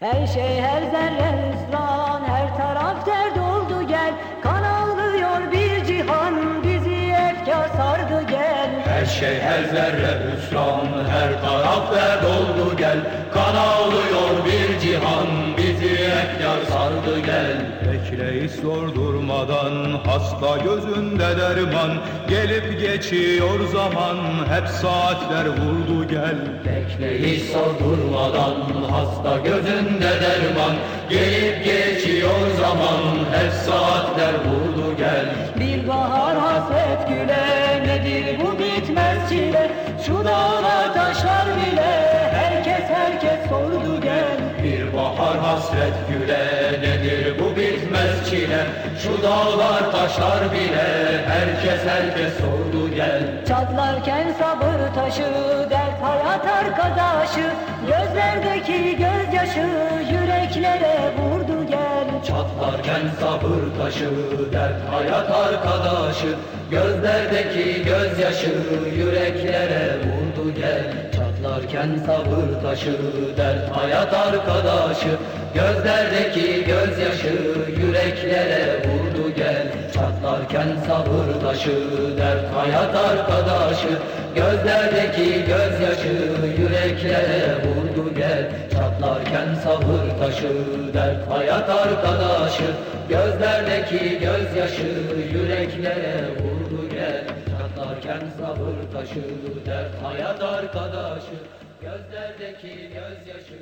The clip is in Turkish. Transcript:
Her şey her zerre hüsran Her taraf dert oldu gel. Kan ağlıyor bir cihan Bizi efkar sardı gel. Her şey her zerre hüsran Her taraf dert oldu gel. Kan ağlıyor Bizi efkar sardı gel. Bekle hiç sordurmadan Hasta gözünde derman. Gelip geçiyor zaman Hep saatler vurdu gel. Bekle hiç sordurmadan Hasta gözünde derman. Gelip geçiyor zaman Hep saatler vurdu gel. Bir bahar hasret güle Nedir bu bitmez çile? Şu dağlar taşlar bile Herkes herkes sordu gel. Çatlarken sabır taşı Dert hayat arkadaşı Gözlerdeki gözyaşı Yüreklere vurdu gel. Çatlarken sabır taşı Dert hayat arkadaşı Gözlerdeki gözyaşı Yüreklere vurdu gel Çatlarken sabır taşı Dert hayat arkadaşı. Gözlerdeki gözyaşı Yüreklere vurdu gel. Çatlarken sabır taşı Dert hayat arkadaşı. Gözlerdeki gözyaşı Yüreklere vurdu gel. Çatlarken sabır taşı Dert hayat arkadaşı. Gözlerdeki gözyaşı Yüreklere vurdu Çatlarken sabır taşı Dert hayat arkadaşı. Gözlerdeki gözyaşı